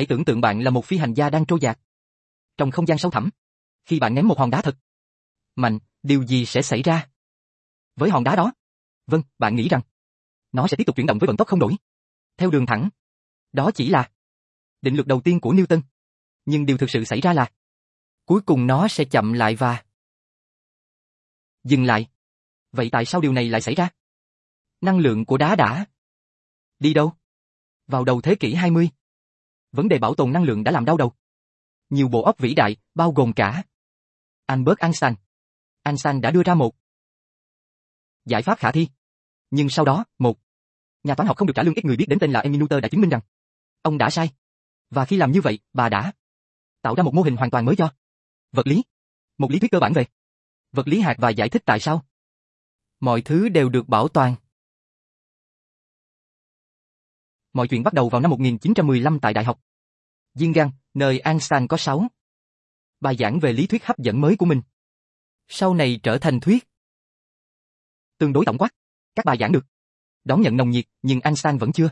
Hãy tưởng tượng bạn là một phi hành gia đang trôi dạt. Trong không gian sâu thẳm, khi bạn ném một hòn đá thật mạnh, điều gì sẽ xảy ra? Với hòn đá đó, vâng, bạn nghĩ rằng nó sẽ tiếp tục chuyển động với vận tốc không đổi. Theo đường thẳng. Đó chỉ là định luật đầu tiên của Newton. Nhưng điều thực sự xảy ra là cuối cùng nó sẽ chậm lại và dừng lại. Vậy tại sao điều này lại xảy ra? Năng lượng của đá đã đi đâu? Vào đầu thế kỷ 20. Vấn đề bảo tồn năng lượng đã làm đau đầu. Nhiều bộ óc vĩ đại, bao gồm cả Albert Einstein. Einstein đã đưa ra một giải pháp khả thi. Nhưng sau đó, một nhà toán học không được trả lương ít người biết đến tên là Emmy Noether đã chứng minh rằng ông đã sai. Và khi làm như vậy, bà đã tạo ra một mô hình hoàn toàn mới cho vật lý. Một lý thuyết cơ bản về vật lý hạt và giải thích tại sao mọi thứ đều được bảo toàn. Mọi chuyện bắt đầu vào năm 1915 tại Đại học Diên nơi Einstein có 6 bài giảng về lý thuyết hấp dẫn mới của mình. Sau này trở thành thuyết tương đối tổng quát. Các bài giảng được đón nhận nồng nhiệt, nhưng Einstein vẫn chưa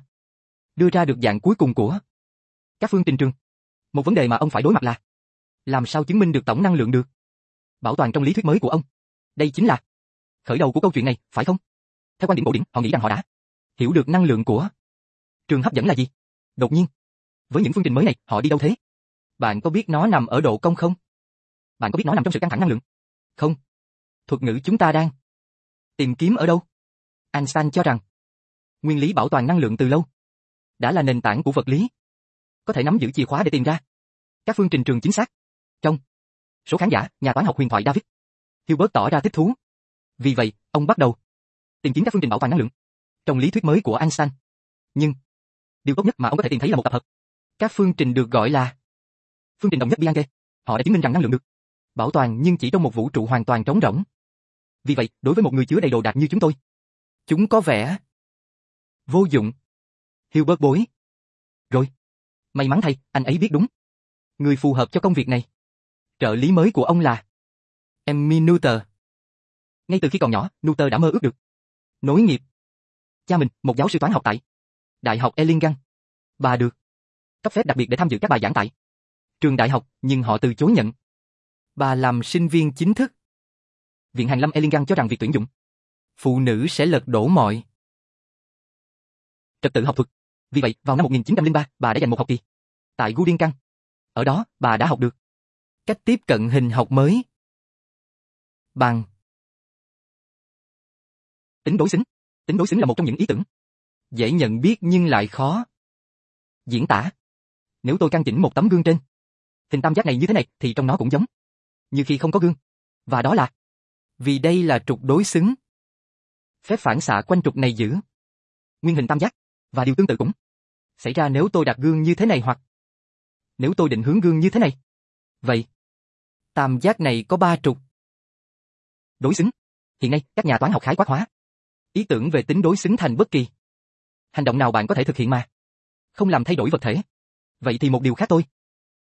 đưa ra được dạng cuối cùng của các phương trình trường. Một vấn đề mà ông phải đối mặt là làm sao chứng minh được tổng năng lượng được bảo toàn trong lý thuyết mới của ông. Đây chính là khởi đầu của câu chuyện này, phải không? Theo quan điểm cổ điển, họ nghĩ rằng họ đã hiểu được năng lượng của trường hấp dẫn là gì. Đột nhiên, với những phương trình mới này, họ đi đâu thế? Bạn có biết nó nằm ở độ công không? Bạn có biết nó nằm trong sự căng thẳng năng lượng? Không. Thuật ngữ chúng ta đang tìm kiếm ở đâu? Einstein cho rằng nguyên lý bảo toàn năng lượng từ lâu đã là nền tảng của vật lý. Có thể nắm giữ chìa khóa để tìm ra các phương trình trường chính xác. Trong số khán giả, nhà toán học huyền thoại David Hilbert tỏ ra thích thú. Vì vậy, ông bắt đầu tìm kiếm các phương trình bảo toàn năng lượng trong lý thuyết mới của Einstein. Nhưng, điều tốt nhất mà ông có thể tìm thấy là một tập hợp. Các phương trình được gọi là phương trình đồng nhất Bianchi. Họ đã chứng minh rằng năng lượng được bảo toàn nhưng chỉ trong một vũ trụ hoàn toàn trống rỗng. Vì vậy, đối với một người chứa đầy đồ đạc như chúng tôi, chúng có vẻ vô dụng. Hilbert bối. Rồi. May mắn thay, anh ấy biết đúng. Người phù hợp cho công việc này. Trợ lý mới của ông là Emmy Noether. Ngay từ khi còn nhỏ, Noether đã mơ ước được nối nghiệp. Cha mình, một giáo sư toán học tại Đại học Erlangen. Bà được cấp phép đặc biệt để tham dự các bài giảng tại trường đại học, nhưng họ từ chối nhận. Bà làm sinh viên chính thức. Viện Hàn Lâm Erlangen cho rằng việc tuyển dụng phụ nữ sẽ lật đổ mọi trật tự học thuật. Vì vậy, vào năm 1903, bà đã dành một học kỳ tại Gudinkan. Ở đó, bà đã học được cách tiếp cận hình học mới. Bằng tính đối xứng. Tính đối xứng là một trong những ý tưởng dễ nhận biết nhưng lại khó diễn tả. Nếu tôi căn chỉnh một tấm gương trên hình tam giác này như thế này thì trong nó cũng giống như khi không có gương. Và đó là vì đây là trục đối xứng. Phép phản xạ quanh trục này giữ nguyên hình tam giác và điều tương tự cũng xảy ra nếu tôi đặt gương như thế này hoặc nếu tôi định hướng gương như thế này. Vậy, tam giác này có ba trục. Đối xứng. Hiện nay, các nhà toán học khái quát hóa. Ý tưởng về tính đối xứng thành bất kỳ. Hành động nào bạn có thể thực hiện mà. Không làm thay đổi vật thể. Vậy thì một điều khác tôi.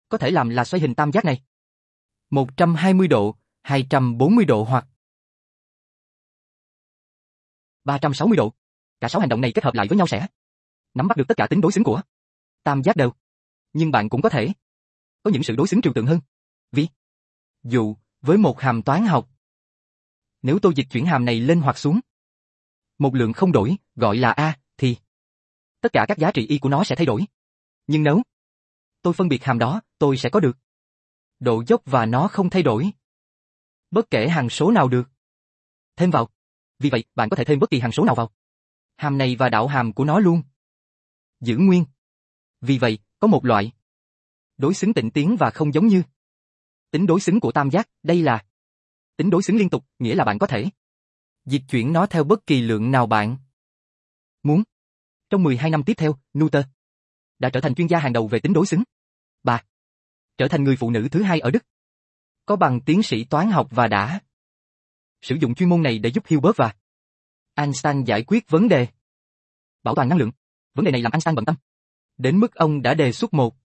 Có thể làm là xoay hình tam giác này. 120 độ, 240 độ hoặc 360 độ. Cả sáu hành động này kết hợp lại với nhau sẽ nắm bắt được tất cả tính đối xứng của tam giác đều. Nhưng bạn cũng có thể có những sự đối xứng trừu tượng hơn. Ví dụ, với một hàm toán học, nếu tôi dịch chuyển hàm này lên hoặc xuống, một lượng không đổi, gọi là A, thì tất cả các giá trị y của nó sẽ thay đổi. Nhưng nếu tôi phân biệt hàm đó, tôi sẽ có được độ dốc và nó không thay đổi. Bất kể hằng số nào được. Thêm vào. Vì vậy, bạn có thể thêm bất kỳ hằng số nào vào. Hàm này và đảo hàm của nó luôn. Giữ nguyên. Vì vậy, có một loại đối xứng tịnh tiến và không giống như tính đối xứng của tam giác, đây là tính đối xứng liên tục, nghĩa là bạn có thể dịch chuyển nó theo bất kỳ lượng nào bạn muốn. Trong 12 năm tiếp theo, Nutter đã trở thành chuyên gia hàng đầu về tính đối xứng. Bà trở thành người phụ nữ thứ hai ở Đức. Có bằng tiến sĩ toán học và đã sử dụng chuyên môn này để giúp Hilbert và Einstein giải quyết vấn đề bảo toàn năng lượng. Vấn đề này làm Einstein bận tâm. Đến mức ông đã đề xuất một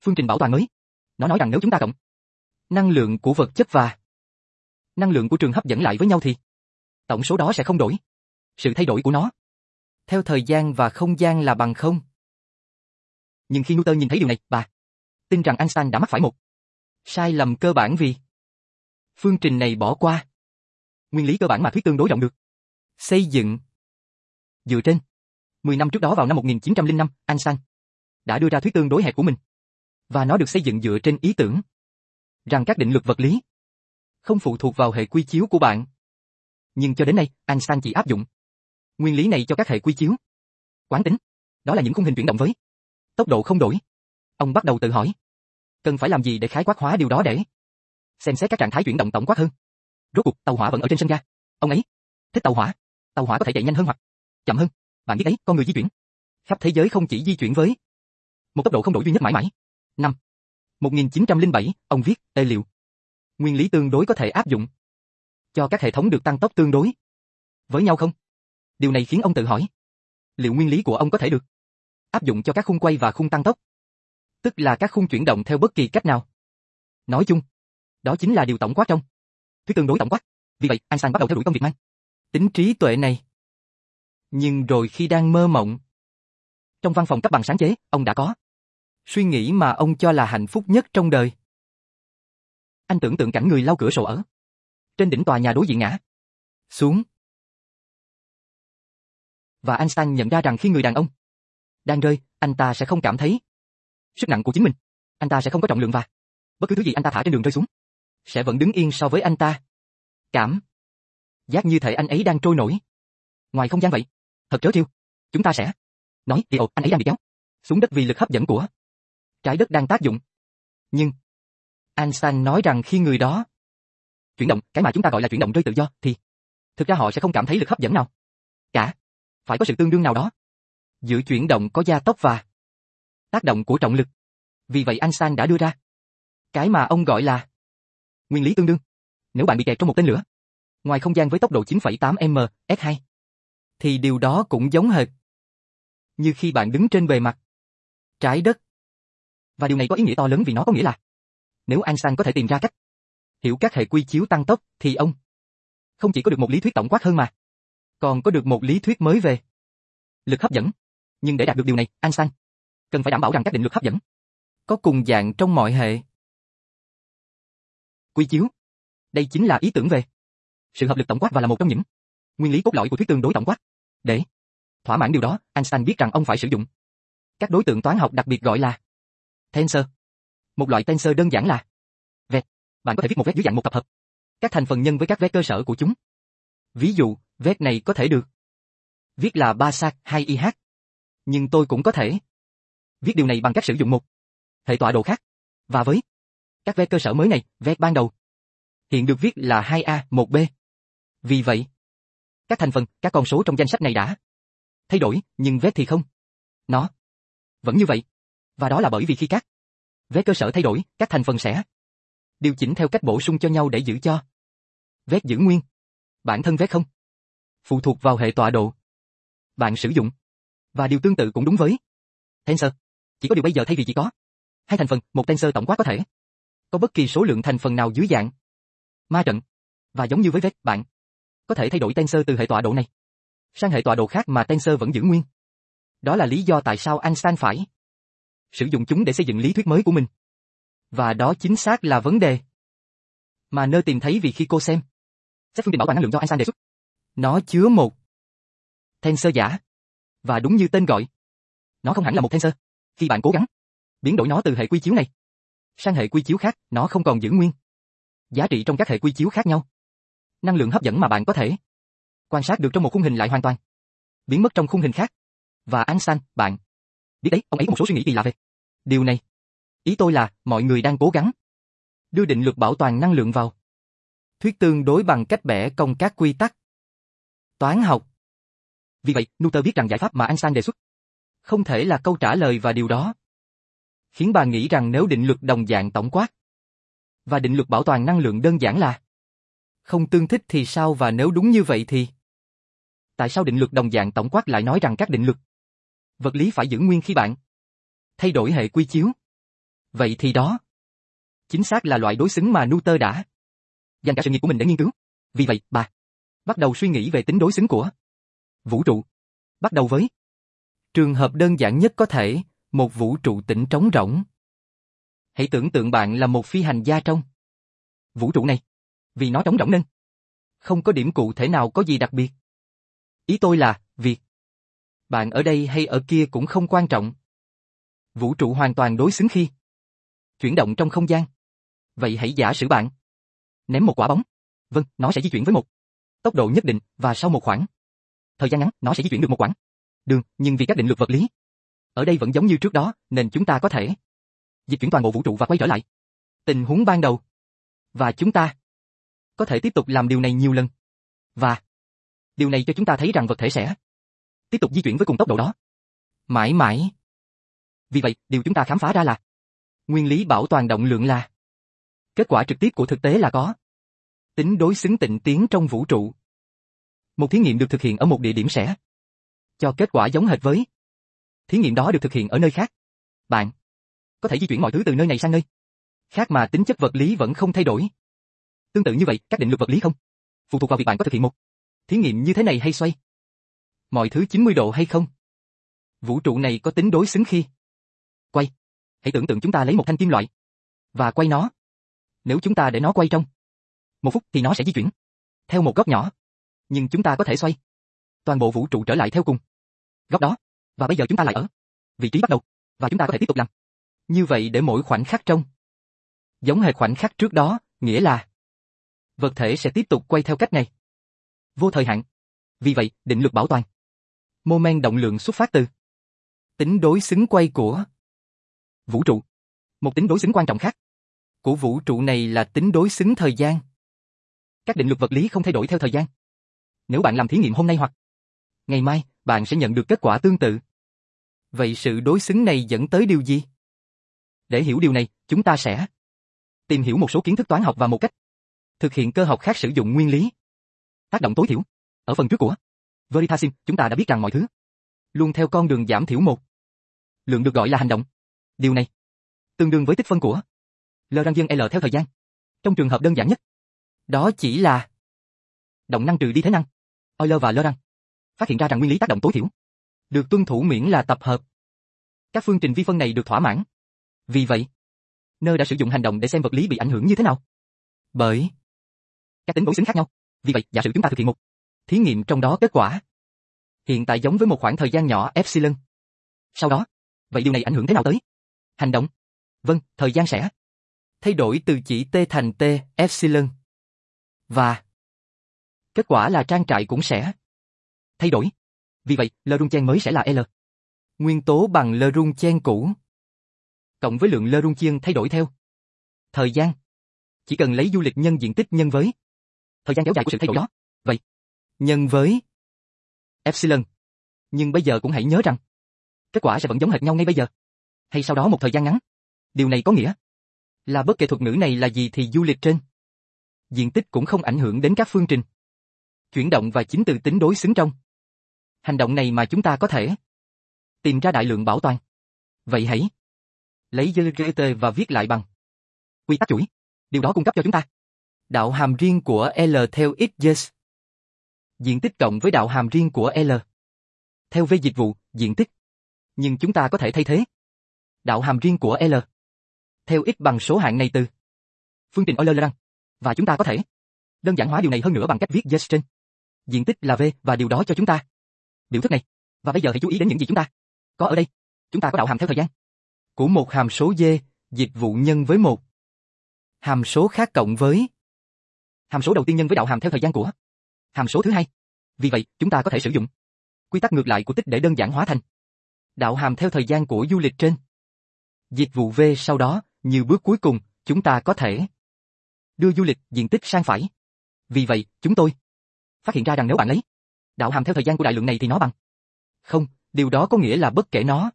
phương trình bảo toàn mới. Nó nói rằng nếu chúng ta cộng năng lượng của vật chất và năng lượng của trường hấp dẫn lại với nhau thì tổng số đó sẽ không đổi. Sự thay đổi của nó theo thời gian và không gian là bằng không. Nhưng khi Newton nhìn thấy điều này, bà tin rằng Einstein đã mắc phải một sai lầm cơ bản vì phương trình này bỏ qua. Nguyên lý cơ bản mà thuyết tương đối rộng được xây dựng. Dựa trên 10 năm trước đó vào năm 1905, Einstein đã đưa ra thuyết tương đối hẹp của mình. Và nó được xây dựng dựa trên ý tưởng rằng các định luật vật lý không phụ thuộc vào hệ quy chiếu của bạn. Nhưng cho đến nay, Einstein chỉ áp dụng nguyên lý này cho các hệ quy chiếu. Quán tính, đó là những khung hình chuyển động với tốc độ không đổi. Ông bắt đầu tự hỏi, cần phải làm gì để khái quát hóa điều đó để xem xét các trạng thái chuyển động tổng quát hơn. Rốt cuộc, tàu hỏa vẫn ở trên sân ga. Ông ấy thích tàu hỏa. Tàu hỏa có thể chạy nhanh hơn hoặc chậm hơn. Bạn biết đấy, con người di chuyển khắp thế giới không chỉ di chuyển với một tốc độ không đổi duy nhất mãi mãi. Năm 1907, ông viết, tê liệu. Nguyên lý tương đối có thể áp dụng cho các hệ thống được tăng tốc tương đối với nhau không? Điều này khiến ông tự hỏi, liệu nguyên lý của ông có thể được áp dụng cho các khung quay và khung tăng tốc? Tức là các khung chuyển động theo bất kỳ cách nào. Nói chung, đó chính là điều tổng quát trong thuyết tương đối tổng quát. Vì vậy, Einstein bắt đầu theo đuổi công việc mang tính trí tuệ này. Nhưng rồi khi đang mơ mộng, trong văn phòng cấp bằng sáng chế, ông đã có suy nghĩ mà ông cho là hạnh phúc nhất trong đời. Anh tưởng tượng cảnh người lau cửa sổ ở trên đỉnh tòa nhà đối diện ngã xuống. Và Einstein nhận ra rằng khi người đàn ông đang rơi, anh ta sẽ không cảm thấy sức nặng của chính mình. Anh ta sẽ không có trọng lượng và bất cứ thứ gì anh ta thả trên đường rơi xuống sẽ vẫn đứng yên so với anh ta. Cảm giác như thể anh ấy đang trôi nổi. Ngoài không gian vậy. Thật trớ trêu. Chúng ta sẽ nói, thì ồ, anh ấy đang bị kéo xuống đất vì lực hấp dẫn của trái đất đang tác dụng. Nhưng Einstein nói rằng khi người đó chuyển động, cái mà chúng ta gọi là chuyển động rơi tự do, thì thực ra họ sẽ không cảm thấy lực hấp dẫn nào. Cả. Phải có sự tương đương nào đó. Giữa chuyển động có gia tốc và tác động của trọng lực. Vì vậy Einstein đã đưa ra cái mà ông gọi là nguyên lý tương đương. Nếu bạn bị kẹt trong một tên lửa, ngoài không gian với tốc độ 9,8 m, S2, thì điều đó cũng giống hệt như khi bạn đứng trên bề mặt trái đất. Và điều này có ý nghĩa to lớn vì nó có nghĩa là nếu Einstein có thể tìm ra cách hiểu các hệ quy chiếu tăng tốc thì ông không chỉ có được một lý thuyết tổng quát hơn mà còn có được một lý thuyết mới về lực hấp dẫn. Nhưng để đạt được điều này, Einstein cần phải đảm bảo rằng các định luật hấp dẫn có cùng dạng trong mọi hệ. Quy chiếu. Đây chính là ý tưởng về sự hợp lực tổng quát và là một trong những nguyên lý cốt lõi của thuyết tương đối tổng quát. Để thỏa mãn điều đó, Einstein biết rằng ông phải sử dụng các đối tượng toán học đặc biệt gọi là tensor. Một loại tensor đơn giản là vector. Bạn có thể viết một vector dưới dạng một tập hợp các thành phần nhân với các vector cơ sở của chúng. Ví dụ, vét này có thể được viết là ba sạc 2 IH. Nhưng tôi cũng có thể viết điều này bằng cách sử dụng một hệ tọa độ khác. Và với các vector cơ sở mới này, vector ban đầu hiện được viết là 2A, 1B. Vì vậy, các thành phần, các con số trong danh sách này đã thay đổi, nhưng vector thì không. Nó vẫn như vậy. Và đó là bởi vì khi các vector cơ sở thay đổi, các thành phần sẽ điều chỉnh theo cách bổ sung cho nhau để giữ cho vét giữ nguyên. Bản thân vét không phụ thuộc vào hệ tọa độ bạn sử dụng. Và điều tương tự cũng đúng với tensor. Chỉ có điều bây giờ thay vì chỉ có hai thành phần, một tensor tổng quát có thể có bất kỳ số lượng thành phần nào dưới dạng ma trận. Và giống như với vét, bạn có thể thay đổi tensor từ hệ tọa độ này sang hệ tọa độ khác mà tensor vẫn giữ nguyên. Đó là lý do tại sao Einstein phải sử dụng chúng để xây dựng lý thuyết mới của mình. Và đó chính xác là vấn đề mà nơi tìm thấy vì khi cô xem xét phương tiện bảo toàn năng lượng do Einstein đề xuất. Nó chứa một tensor giả. Và đúng như tên gọi, nó không hẳn là một tensor. Khi bạn cố gắng biến đổi nó từ hệ quy chiếu này sang hệ quy chiếu khác, nó không còn giữ nguyên giá trị trong các hệ quy chiếu khác nhau. Năng lượng hấp dẫn mà bạn có thể quan sát được trong một khung hình lại hoàn toàn biến mất trong khung hình khác. Và Einstein, bạn biết đấy, ông ấy có một số suy nghĩ kỳ lạ về điều này. Ý tôi là mọi người đang cố gắng đưa định luật bảo toàn năng lượng vào thuyết tương đối bằng cách bẻ cong các quy tắc toán học. Vì vậy, Newton biết rằng giải pháp mà Einstein đề xuất không thể là câu trả lời và điều đó khiến bà nghĩ rằng nếu định luật đồng dạng tổng quát và định luật bảo toàn năng lượng đơn giản là không tương thích thì sao và nếu đúng như vậy thì tại sao định luật đồng dạng tổng quát lại nói rằng các định luật vật lý phải giữ nguyên khi bạn thay đổi hệ quy chiếu? Vậy thì đó chính xác là loại đối xứng mà Newton đã dành cả sự nghiệp của mình để nghiên cứu. Vì vậy, bà bắt đầu suy nghĩ về tính đối xứng của vũ trụ. Bắt đầu với trường hợp đơn giản nhất có thể, một vũ trụ tĩnh trống rỗng. Hãy tưởng tượng bạn là một phi hành gia trong vũ trụ này. Vì nó trống rỗng nên không có điểm cụ thể nào có gì đặc biệt. Ý tôi là, việc bạn ở đây hay ở kia cũng không quan trọng. Vũ trụ hoàn toàn đối xứng khi chuyển động trong không gian. Vậy hãy giả sử bạn ném một quả bóng. Vâng, nó sẽ di chuyển với một tốc độ nhất định và sau một khoảng thời gian ngắn nó sẽ di chuyển được một quãng đường, nhưng vì các định luật vật lý ở đây vẫn giống như trước đó, nên chúng ta có thể dịch chuyển toàn bộ vũ trụ và quay trở lại tình huống ban đầu. Và chúng ta có thể tiếp tục làm điều này nhiều lần. Và điều này cho chúng ta thấy rằng vật thể sẽ tiếp tục di chuyển với cùng tốc độ đó. Mãi mãi. Vì vậy, điều chúng ta khám phá ra là nguyên lý bảo toàn động lượng là kết quả trực tiếp của thực tế là có tính đối xứng tịnh tiến trong vũ trụ. Một thí nghiệm được thực hiện ở một địa điểm sẽ cho kết quả giống hệt với thí nghiệm đó được thực hiện ở nơi khác. Bạn có thể di chuyển mọi thứ từ nơi này sang nơi khác mà tính chất vật lý vẫn không thay đổi. Tương tự như vậy, các định luật vật lý không phụ thuộc vào việc bạn có thực hiện một thí nghiệm như thế này hay xoay mọi thứ 90 độ hay không. Vũ trụ này có tính đối xứng khi quay. Hãy tưởng tượng chúng ta lấy một thanh kim loại và quay nó. Nếu chúng ta để nó quay trong một phút thì nó sẽ di chuyển theo một góc nhỏ. Nhưng chúng ta có thể xoay toàn bộ vũ trụ trở lại theo cùng góc đó. Và bây giờ chúng ta lại ở vị trí bắt đầu và chúng ta có thể tiếp tục làm. Như vậy để mỗi khoảnh khắc trong giống hệt khoảnh khắc trước đó, nghĩa là vật thể sẽ tiếp tục quay theo cách này. Vô thời hạn. Vì vậy, định luật bảo toàn. Mô men động lượng xuất phát từ tính đối xứng quay của vũ trụ. Một tính đối xứng quan trọng khác của vũ trụ này là tính đối xứng thời gian. Các định luật vật lý không thay đổi theo thời gian. Nếu bạn làm thí nghiệm hôm nay hoặc ngày mai, bạn sẽ nhận được kết quả tương tự. Vậy sự đối xứng này dẫn tới điều gì? Để hiểu điều này, chúng ta sẽ tìm hiểu một số kiến thức toán học và một cách thực hiện cơ học khác sử dụng nguyên lý. Tác động tối thiểu. Ở phần trước của Veritasim, chúng ta đã biết rằng mọi thứ luôn theo con đường giảm thiểu một. Lượng được gọi là hành động. Điều này tương đương với tích phân của L răng dân L theo thời gian. Trong trường hợp đơn giản nhất, đó chỉ là động năng trừ đi thế năng. Euler và Lorentz phát hiện ra rằng nguyên lý tác động tối thiểu được tuân thủ miễn là tập hợp. Các phương trình vi phân này được thỏa mãn. Vì vậy, Nơ đã sử dụng hành động để xem vật lý bị ảnh hưởng như thế nào. Bởi các tính đối xứng khác nhau. Vì vậy, giả sử chúng ta thực hiện một thí nghiệm trong đó kết quả hiện tại giống với một khoảng thời gian nhỏ epsilon. Sau đó, vậy điều này ảnh hưởng thế nào tới hành động? Vâng, thời gian sẽ thay đổi từ chỉ t thành t epsilon. Và kết quả là trang trại cũng sẽ thay đổi. Vì vậy, Le Chen mới sẽ là L. Nguyên tố bằng Le Chen cũ. Cộng với lượng Le Chen thay đổi theo. Thời gian. Chỉ cần lấy du lịch nhân diện tích nhân với. Thời gian kéo dài của sự thay đổi đó. Vậy. Nhân với. Epsilon. Nhưng bây giờ cũng hãy nhớ rằng. Kết quả sẽ vẫn giống hệt nhau ngay bây giờ. Hay sau đó một thời gian ngắn. Điều này có nghĩa. Là bất kể thuật ngữ này là gì thì du lịch trên. Diện tích cũng không ảnh hưởng đến các phương trình. Chuyển động và chính từ tính đối xứng trong. Hành động này mà chúng ta có thể tìm ra đại lượng bảo toàn. Vậy hãy lấy GT và viết lại bằng quy tắc chuỗi. Điều đó cung cấp cho chúng ta đạo hàm riêng của L theo x yes. Diện tích cộng với đạo hàm riêng của L. Theo V dịch vụ, diện tích. Nhưng chúng ta có thể thay thế đạo hàm riêng của L. Theo x bằng số hạng này từ phương trình Euler rằng và chúng ta có thể. Đơn giản hóa điều này hơn nữa bằng cách viết yes trên. Diện tích là V và điều đó cho chúng ta. Biểu thức này. Và bây giờ hãy chú ý đến những gì chúng ta có ở đây. Chúng ta có đạo hàm theo thời gian. Của một hàm số d, dịch vụ nhân với một. Hàm số khác cộng với. Hàm số đầu tiên nhân với đạo hàm theo thời gian của. Hàm số thứ hai. Vì vậy, chúng ta có thể sử dụng. Quy tắc ngược lại của tích để đơn giản hóa thành. Đạo hàm theo thời gian của du lịch trên. Dịch vụ V sau đó, như bước cuối cùng, chúng ta có thể đưa du lịch diện tích sang phải. Vì vậy, chúng tôi phát hiện ra rằng nếu bạn lấy đạo hàm theo thời gian của đại lượng này thì nó bằng. Không, điều đó có nghĩa là bất kể nó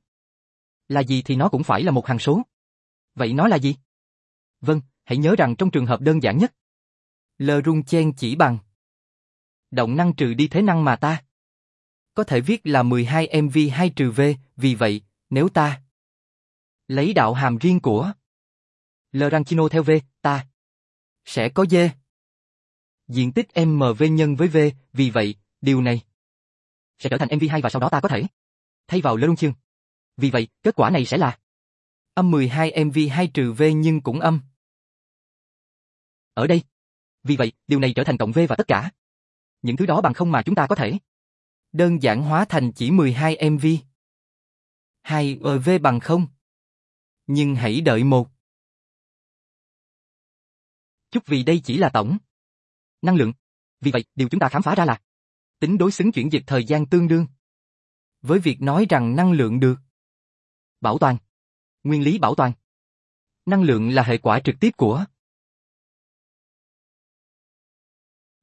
là gì thì nó cũng phải là một hằng số. Vậy nó là gì? Vâng, hãy nhớ rằng trong trường hợp đơn giản nhất, L rung chen chỉ bằng động năng trừ đi thế năng mà ta có thể viết là 12 mv2 trừ v, vì vậy, nếu ta lấy đạo hàm riêng của L Ranchino theo v, ta sẽ có d diện tích mv nhân với v, vì vậy, điều này sẽ trở thành mv2 và sau đó ta có thể thay vào Le chương. Vì vậy, kết quả này sẽ là âm 12 MV2 trừ V nhưng cũng âm. Ở đây. Vì vậy, điều này trở thành cộng V và tất cả. Những thứ đó bằng không mà chúng ta có thể đơn giản hóa thành chỉ 12 MV. 2 V bằng không. Nhưng hãy đợi một. Chút vì đây chỉ là tổng năng lượng. Vì vậy, điều chúng ta khám phá ra là tính đối xứng chuyển dịch thời gian tương đương với việc nói rằng năng lượng được bảo toàn. Nguyên lý bảo toàn. Năng lượng là hệ quả trực tiếp của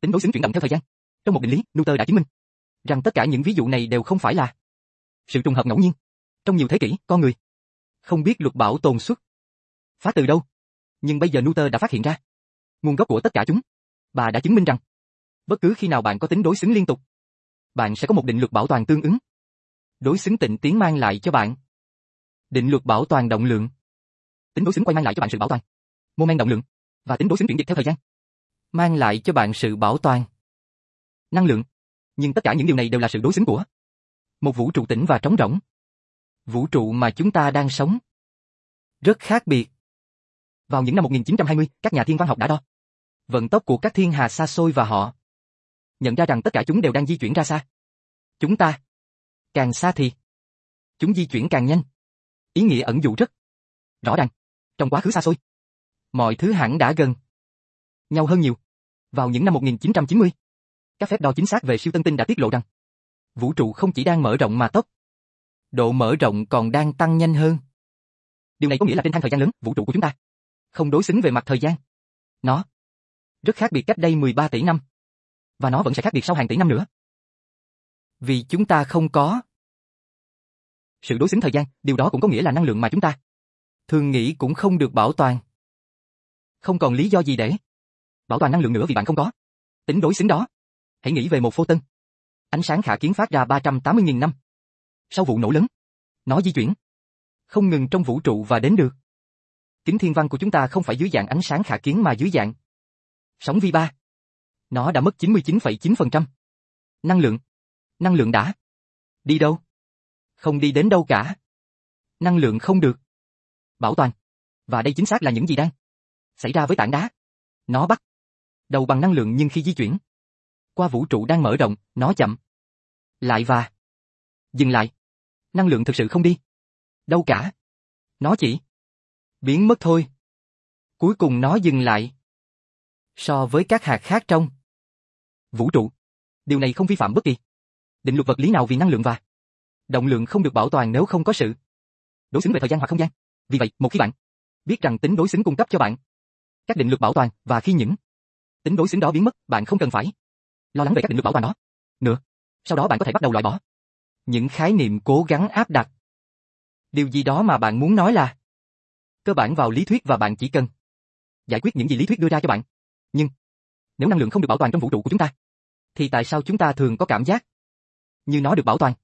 tính đối xứng chuyển động theo thời gian. Trong một định lý, Newton đã chứng minh rằng tất cả những ví dụ này đều không phải là sự trùng hợp ngẫu nhiên. Trong nhiều thế kỷ, con người không biết luật bảo tồn xuất phá từ đâu. Nhưng bây giờ Newton đã phát hiện ra nguồn gốc của tất cả chúng. Bà đã chứng minh rằng bất cứ khi nào bạn có tính đối xứng liên tục, bạn sẽ có một định luật bảo toàn tương ứng. Đối xứng tịnh tiến mang lại cho bạn định luật bảo toàn động lượng. Tính đối xứng quay mang lại cho bạn sự bảo toàn. mô men động lượng và tính đối xứng chuyển dịch theo thời gian mang lại cho bạn sự bảo toàn năng lượng. Nhưng tất cả những điều này đều là sự đối xứng của một vũ trụ tĩnh và trống rỗng. Vũ trụ mà chúng ta đang sống rất khác biệt. Vào những năm 1920, các nhà thiên văn học đã đo vận tốc của các thiên hà xa xôi và họ nhận ra rằng tất cả chúng đều đang di chuyển ra xa. Chúng ta càng xa thì chúng di chuyển càng nhanh. Ý nghĩa ẩn dụ rất rõ ràng. Trong quá khứ xa xôi, mọi thứ hẳn đã gần nhau hơn nhiều. Vào những năm 1990, các phép đo chính xác về siêu tân tinh đã tiết lộ rằng vũ trụ không chỉ đang mở rộng mà tốc độ mở rộng còn đang tăng nhanh hơn. Điều này có nghĩa là trên thang thời gian lớn, vũ trụ của chúng ta không đối xứng về mặt thời gian. Nó rất khác biệt cách đây 13 tỷ năm. Và nó vẫn sẽ khác biệt sau hàng tỷ năm nữa. Vì chúng ta không có sự đối xứng thời gian, điều đó cũng có nghĩa là năng lượng mà chúng ta thường nghĩ cũng không được bảo toàn. Không còn lý do gì để bảo toàn năng lượng nữa vì bạn không có tính đối xứng đó. Hãy nghĩ về một phô tân. Ánh sáng khả kiến phát ra 380.000 năm. Sau vụ nổ lớn, nó di chuyển không ngừng trong vũ trụ và đến được. Kính thiên văn của chúng ta không phải dưới dạng ánh sáng khả kiến mà dưới dạng sóng vi ba. Nó đã mất 99,9%. Năng lượng. Năng lượng đã. Đi đâu? Không đi đến đâu cả. Năng lượng không được. Bảo toàn. Và đây chính xác là những gì đang xảy ra với tảng đá. Nó bắt đầu bằng năng lượng nhưng khi di chuyển qua vũ trụ đang mở rộng, nó chậm lại và dừng lại. Năng lượng thực sự không đi đâu cả. Nó chỉ biến mất thôi. Cuối cùng nó dừng lại. So với các hạt khác trong vũ trụ, điều này không vi phạm bất kỳ định luật vật lý nào vì năng lượng và động lượng không được bảo toàn nếu không có sự đối xứng về thời gian hoặc không gian. Vì vậy, một khi bạn biết rằng tính đối xứng cung cấp cho bạn các định luật bảo toàn và khi những tính đối xứng đó biến mất, bạn không cần phải lo lắng về các định luật bảo toàn đó. Nữa, sau đó bạn có thể bắt đầu loại bỏ những khái niệm cố gắng áp đặt. Điều gì đó mà bạn muốn nói là cơ bản vào lý thuyết và bạn chỉ cần giải quyết những gì lý thuyết đưa ra cho bạn. Nhưng, nếu năng lượng không được bảo toàn trong vũ trụ của chúng ta, thì tại sao chúng ta thường có cảm giác như nó được bảo toàn?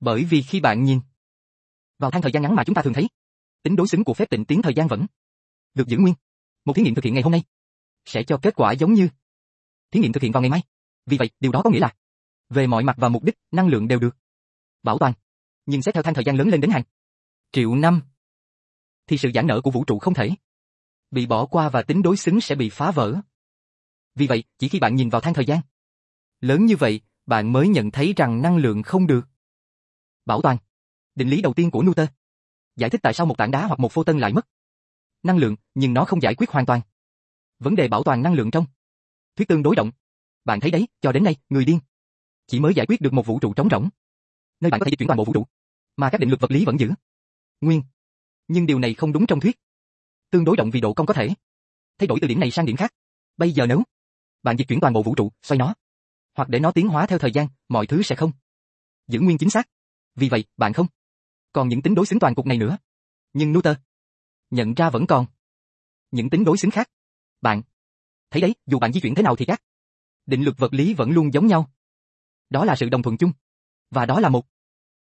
Bởi vì khi bạn nhìn vào thang thời gian ngắn mà chúng ta thường thấy, tính đối xứng của phép tịnh tiến thời gian vẫn được giữ nguyên. Một thí nghiệm thực hiện ngày hôm nay sẽ cho kết quả giống như thí nghiệm thực hiện vào ngày mai. Vì vậy, điều đó có nghĩa là về mọi mặt và mục đích, năng lượng đều được bảo toàn. Nhưng xét theo thang thời gian lớn lên đến hàng triệu năm, thì sự giãn nở của vũ trụ không thể bị bỏ qua và tính đối xứng sẽ bị phá vỡ. Vì vậy, chỉ khi bạn nhìn vào thang thời gian lớn như vậy, bạn mới nhận thấy rằng năng lượng không được bảo toàn. Định lý đầu tiên của Newton giải thích tại sao một tảng đá hoặc một phô tân lại mất năng lượng, nhưng nó không giải quyết hoàn toàn vấn đề bảo toàn năng lượng trong thuyết tương đối động. Bạn thấy đấy, cho đến nay, người điên chỉ mới giải quyết được một vũ trụ trống rỗng, nơi bạn có thể di chuyển toàn bộ vũ trụ, mà các định luật vật lý vẫn giữ nguyên. Nhưng điều này không đúng trong thuyết. Tương đối động vì độ cong có thể thay đổi từ điểm này sang điểm khác. Bây giờ nếu bạn dịch chuyển toàn bộ vũ trụ, xoay nó, hoặc để nó tiến hóa theo thời gian, mọi thứ sẽ không giữ nguyên chính xác. Vì vậy, bạn không còn những tính đối xứng toàn cục này nữa. Nhưng Nutter. nhận ra vẫn còn những tính đối xứng khác. Bạn thấy đấy, dù bạn di chuyển thế nào thì các định luật vật lý vẫn luôn giống nhau. Đó là sự đồng thuận chung. Và đó là một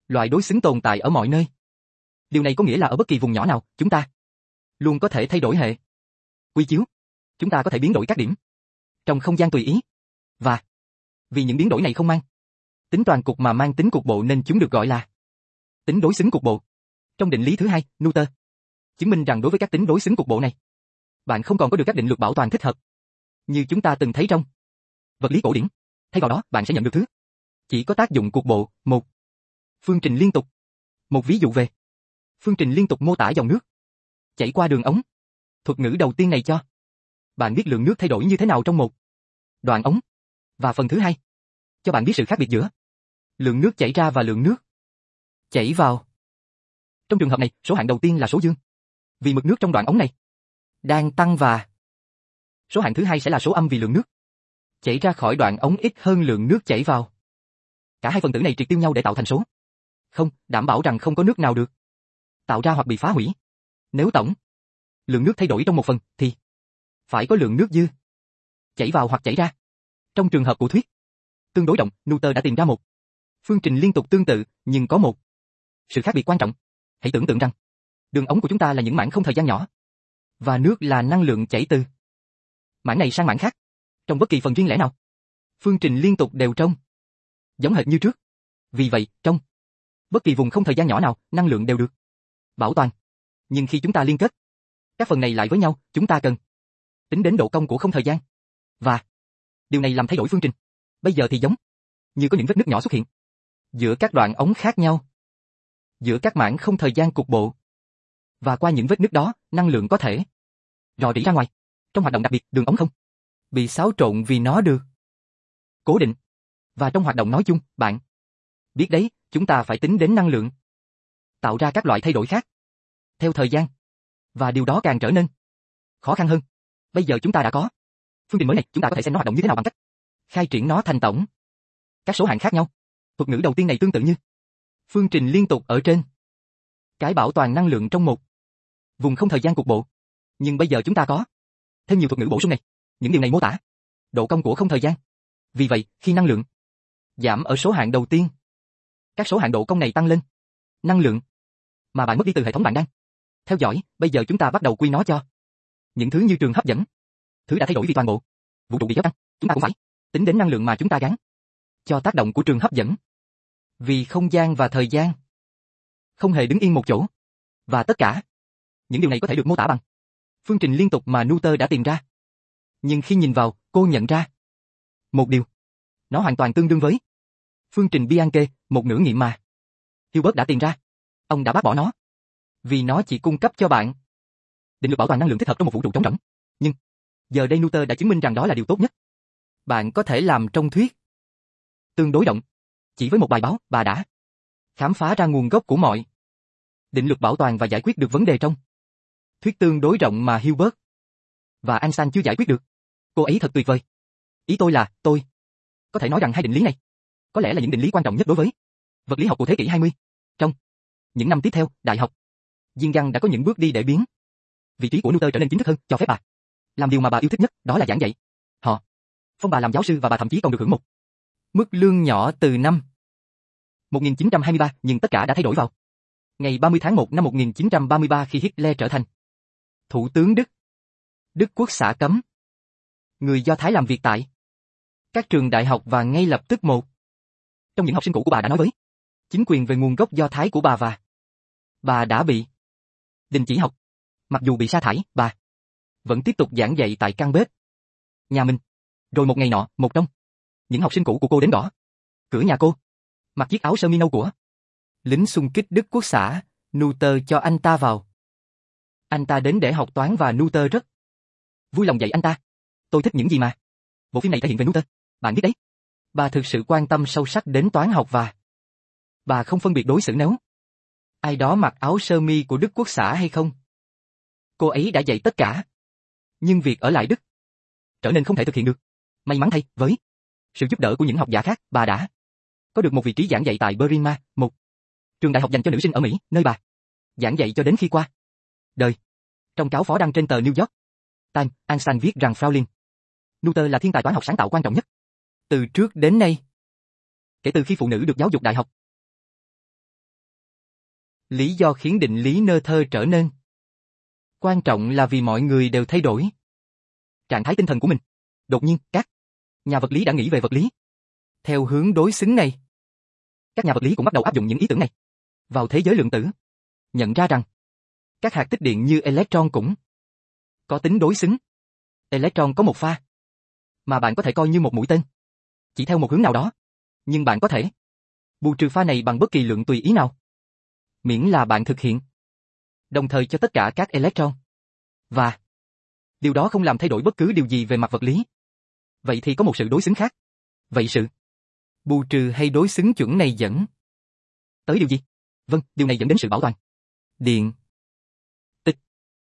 loại đối xứng tồn tại ở mọi nơi. Điều này có nghĩa là ở bất kỳ vùng nhỏ nào, chúng ta luôn có thể thay đổi hệ. Quy chiếu, chúng ta có thể biến đổi các điểm trong không gian tùy ý. Và vì những biến đổi này không mang tính toàn cục mà mang tính cục bộ nên chúng được gọi là tính đối xứng cục bộ. Trong định lý thứ hai, Newton chứng minh rằng đối với các tính đối xứng cục bộ này, bạn không còn có được các định luật bảo toàn thích hợp. Như chúng ta từng thấy trong vật lý cổ điển, thay vào đó bạn sẽ nhận được thứ chỉ có tác dụng cục bộ, một phương trình liên tục. Một ví dụ về phương trình liên tục mô tả dòng nước chảy qua đường ống. Thuật ngữ đầu tiên này cho bạn biết lượng nước thay đổi như thế nào trong một đoạn ống. Và phần thứ hai cho bạn biết sự khác biệt giữa lượng nước chảy ra và lượng nước chảy vào. Trong trường hợp này, số hạng đầu tiên là số dương. Vì mực nước trong đoạn ống này đang tăng và số hạng thứ hai sẽ là số âm vì lượng nước chảy ra khỏi đoạn ống ít hơn lượng nước chảy vào. Cả hai phần tử này triệt tiêu nhau để tạo thành số. Không, đảm bảo rằng không có nước nào được tạo ra hoặc bị phá hủy. Nếu tổng lượng nước thay đổi trong một phần thì phải có lượng nước dư chảy vào hoặc chảy ra. Trong trường hợp của thuyết tương đối động, Newton đã tìm ra một phương trình liên tục tương tự, nhưng có một sự khác biệt quan trọng. Hãy tưởng tượng rằng đường ống của chúng ta là những mảng không thời gian nhỏ và nước là năng lượng chảy từ mảng này sang mảng khác trong bất kỳ phần riêng lẻ nào. Phương trình liên tục đều trong giống hệt như trước. Vì vậy, trong bất kỳ vùng không thời gian nhỏ nào, năng lượng đều được bảo toàn. Nhưng khi chúng ta liên kết các phần này lại với nhau, chúng ta cần tính đến độ cong của không thời gian. Và điều này làm thay đổi phương trình. Bây giờ thì giống như có những vết nứt nhỏ xuất hiện giữa các đoạn ống khác nhau, giữa các mảng không thời gian cục bộ. Và qua những vết nứt đó, năng lượng có thể rò rỉ ra ngoài. Trong hoạt động đặc biệt, đường ống không bị xáo trộn vì nó được cố định. Và trong hoạt động nói chung, bạn biết đấy, chúng ta phải tính đến năng lượng tạo ra các loại thay đổi khác theo thời gian. Và điều đó càng trở nên khó khăn hơn. Bây giờ chúng ta đã có phương trình mới này, chúng ta có thể xem nó hoạt động như thế nào bằng cách khai triển nó thành tổng các số hạng khác nhau. Thuật ngữ đầu tiên này tương tự như phương trình liên tục ở trên cái bảo toàn năng lượng trong một vùng không thời gian cục bộ. Nhưng bây giờ chúng ta có thêm nhiều thuật ngữ bổ sung này. Những điều này mô tả độ cong của không thời gian. Vì vậy, khi năng lượng giảm ở số hạng đầu tiên, các số hạng độ cong này tăng lên. Năng lượng mà bạn mất đi từ hệ thống bạn đang theo dõi, bây giờ chúng ta bắt đầu quy nó cho những thứ như trường hấp dẫn. Thứ đã thay đổi vì toàn bộ vũ trụ bị kéo căng, chúng ta cũng phải tính đến năng lượng mà chúng ta gắn cho tác động của trường hấp dẫn. Vì không gian và thời gian không hề đứng yên một chỗ. Và tất cả những điều này có thể được mô tả bằng phương trình liên tục mà Newton đã tìm ra. Nhưng khi nhìn vào, cô nhận ra một điều. Nó hoàn toàn tương đương với phương trình Bianchi, một nửa nghiệm mà. Hilbert đã tìm ra. Ông đã bác bỏ nó. Vì nó chỉ cung cấp cho bạn định luật bảo toàn năng lượng thích hợp trong một vũ trụ trống rỗng. Nhưng, giờ đây Newton đã chứng minh rằng đó là điều tốt nhất. Bạn có thể làm trong thuyết. Tương đối động. Chỉ với một bài báo, bà đã khám phá ra nguồn gốc của mọi định luật bảo toàn và giải quyết được vấn đề trong thuyết tương đối rộng mà Hilbert và Einstein chưa giải quyết được. Cô ấy thật tuyệt vời. Ý tôi là, tôi có thể nói rằng hai định lý này có lẽ là những định lý quan trọng nhất đối với vật lý học của thế kỷ 20. Trong những năm tiếp theo, đại học Diên Găng đã có những bước đi để biến vị trí của Newton trở nên chính thức hơn, cho phép bà làm điều mà bà yêu thích nhất, đó là giảng dạy. Họ phong bà làm giáo sư và bà thậm chí còn được hưởng một mức lương nhỏ từ năm 1923, nhưng tất cả đã thay đổi vào ngày 30 tháng 1 năm 1933 khi Hitler trở thành thủ tướng Đức. Đức quốc xã cấm người Do Thái làm việc tại các trường đại học và ngay lập tức một trong những học sinh cũ của bà đã nói với chính quyền về nguồn gốc Do Thái của bà và bà đã bị đình chỉ học. Mặc dù bị sa thải, bà vẫn tiếp tục giảng dạy tại căn bếp nhà mình. Rồi một ngày nọ, một trong những học sinh cũ của cô đến gõ cửa nhà cô, mặc chiếc áo sơ mi nâu của lính xung kích Đức quốc xã, Nuter cho anh ta vào. Anh ta đến để học toán và Nuter rất vui lòng dạy anh ta. Tôi thích những gì mà. Bộ phim này thể hiện về Nuter. Bạn biết đấy. Bà thực sự quan tâm sâu sắc đến toán học và bà không phân biệt đối xử nếu ai đó mặc áo sơ mi của Đức Quốc xã hay không. Cô ấy đã dạy tất cả. Nhưng việc ở lại Đức trở nên không thể thực hiện được. May mắn thay, với sự giúp đỡ của những học giả khác, bà đã có được một vị trí giảng dạy tại Berinma, một trường đại học dành cho nữ sinh ở Mỹ, nơi bà giảng dạy cho đến khi qua đời. Trong cáo phó đăng trên tờ New York Times, Einstein viết rằng Fraulein Luther là thiên tài toán học sáng tạo quan trọng nhất từ trước đến nay. Kể từ khi phụ nữ được giáo dục đại học, Lý do khiến định lý nơ thơ trở nên quan trọng là vì mọi người đều thay đổi trạng thái tinh thần của mình. Đột nhiên, các nhà vật lý đã nghĩ về vật lý. Theo hướng đối xứng này, các nhà vật lý cũng bắt đầu áp dụng những ý tưởng này vào thế giới lượng tử. nhận ra rằng các hạt tích điện như electron cũng có tính đối xứng. Electron có một pha mà bạn có thể coi như một mũi tên, chỉ theo một hướng nào đó, nhưng bạn có thể bù trừ pha này bằng bất kỳ lượng tùy ý nào. Miễn là bạn thực hiện đồng thời cho tất cả các electron. Và điều đó không làm thay đổi bất cứ điều gì về mặt vật lý. Vậy thì có một sự đối xứng khác. Vậy sự bù trừ hay đối xứng chuẩn này dẫn tới điều gì? Vâng, điều này dẫn đến sự bảo toàn. Điện. tích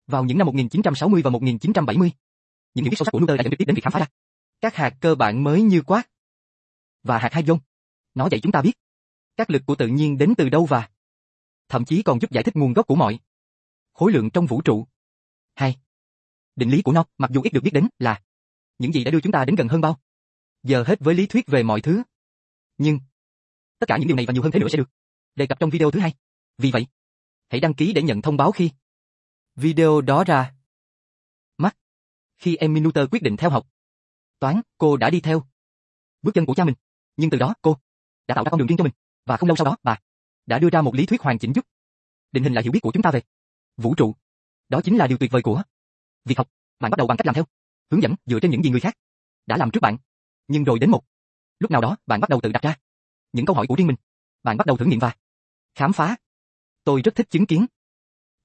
Vào những năm 1960 và 1970, những hiểu biết sâu sắc của Newton đã dẫn trực tiếp đến việc khám phá ra các hạt cơ bản mới như quát và hạt hadron. Nó dạy chúng ta biết các lực của tự nhiên đến từ đâu và thậm chí còn giúp giải thích nguồn gốc của mọi khối lượng trong vũ trụ. 2. Định lý của nó, mặc dù ít được biết đến, là những gì đã đưa chúng ta đến gần hơn bao giờ hết với lý thuyết về mọi thứ. Nhưng tất cả những điều này và nhiều hơn thế nữa sẽ được đề cập trong video thứ hai. Vì vậy, hãy đăng ký để nhận thông báo khi video đó ra. Mắt. Khi em Minuter quyết định theo học toán, cô đã đi theo bước chân của cha mình, nhưng từ đó cô đã tạo ra con đường riêng cho mình, và không lâu sau đó bà đã đưa ra một lý thuyết hoàn chỉnh giúp định hình lại hiểu biết của chúng ta về vũ trụ. Đó chính là điều tuyệt vời của việc học. Bạn bắt đầu bằng cách làm theo, hướng dẫn dựa trên những gì người khác đã làm trước bạn. Nhưng rồi đến một lúc nào đó, bạn bắt đầu tự đặt ra những câu hỏi của riêng mình. Bạn bắt đầu thử nghiệm và khám phá. Tôi rất thích chứng kiến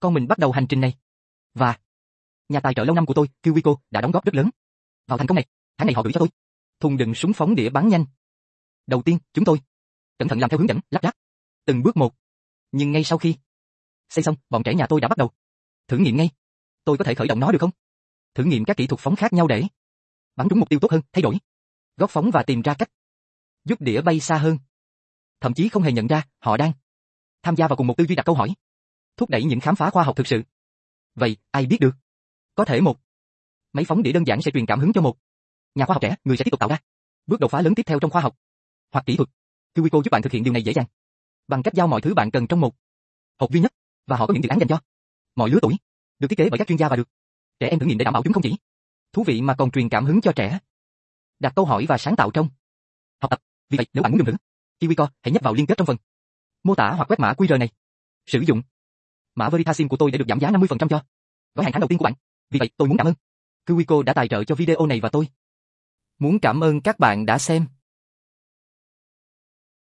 con mình bắt đầu hành trình này. Và nhà tài trợ lâu năm của tôi, Kiwico, đã đóng góp rất lớn vào thành công này. Tháng này họ gửi cho tôi thùng đựng súng phóng đĩa bắn nhanh. Đầu tiên, chúng tôi cẩn thận làm theo hướng dẫn, lắp ráp từng bước một. Nhưng ngay sau khi xây xong, bọn trẻ nhà tôi đã bắt đầu thử nghiệm ngay. Tôi có thể khởi động nó được không? Thử nghiệm các kỹ thuật phóng khác nhau để bắn trúng mục tiêu tốt hơn, thay đổi góc phóng và tìm ra cách giúp đĩa bay xa hơn. Thậm chí không hề nhận ra họ đang tham gia vào cùng một tư duy đặt câu hỏi, thúc đẩy những khám phá khoa học thực sự. Vậy, ai biết được? Có thể một máy phóng đĩa đơn giản sẽ truyền cảm hứng cho một nhà khoa học trẻ, người sẽ tiếp tục tạo ra bước đột phá lớn tiếp theo trong khoa học hoặc kỹ thuật. Kiwiko giúp bạn thực hiện điều này dễ dàng bằng cách giao mọi thứ bạn cần trong một hộp duy nhất và họ có những dự án dành cho mọi lứa tuổi, được thiết kế bởi các chuyên gia và được trẻ em thử nghiệm để đảm bảo chúng không chỉ thú vị mà còn truyền cảm hứng cho trẻ. Đặt câu hỏi và sáng tạo trong học tập. Vì vậy, nếu bạn muốn dùng thử, KiwiCo, hãy nhấp vào liên kết trong phần mô tả hoặc quét mã QR này. Sử dụng mã Veritasim của tôi để được giảm giá 50% cho gói hàng tháng đầu tiên của bạn. Vì vậy, tôi muốn cảm ơn KiwiCo đã tài trợ cho video này và tôi Muốn cảm ơn các bạn đã xem.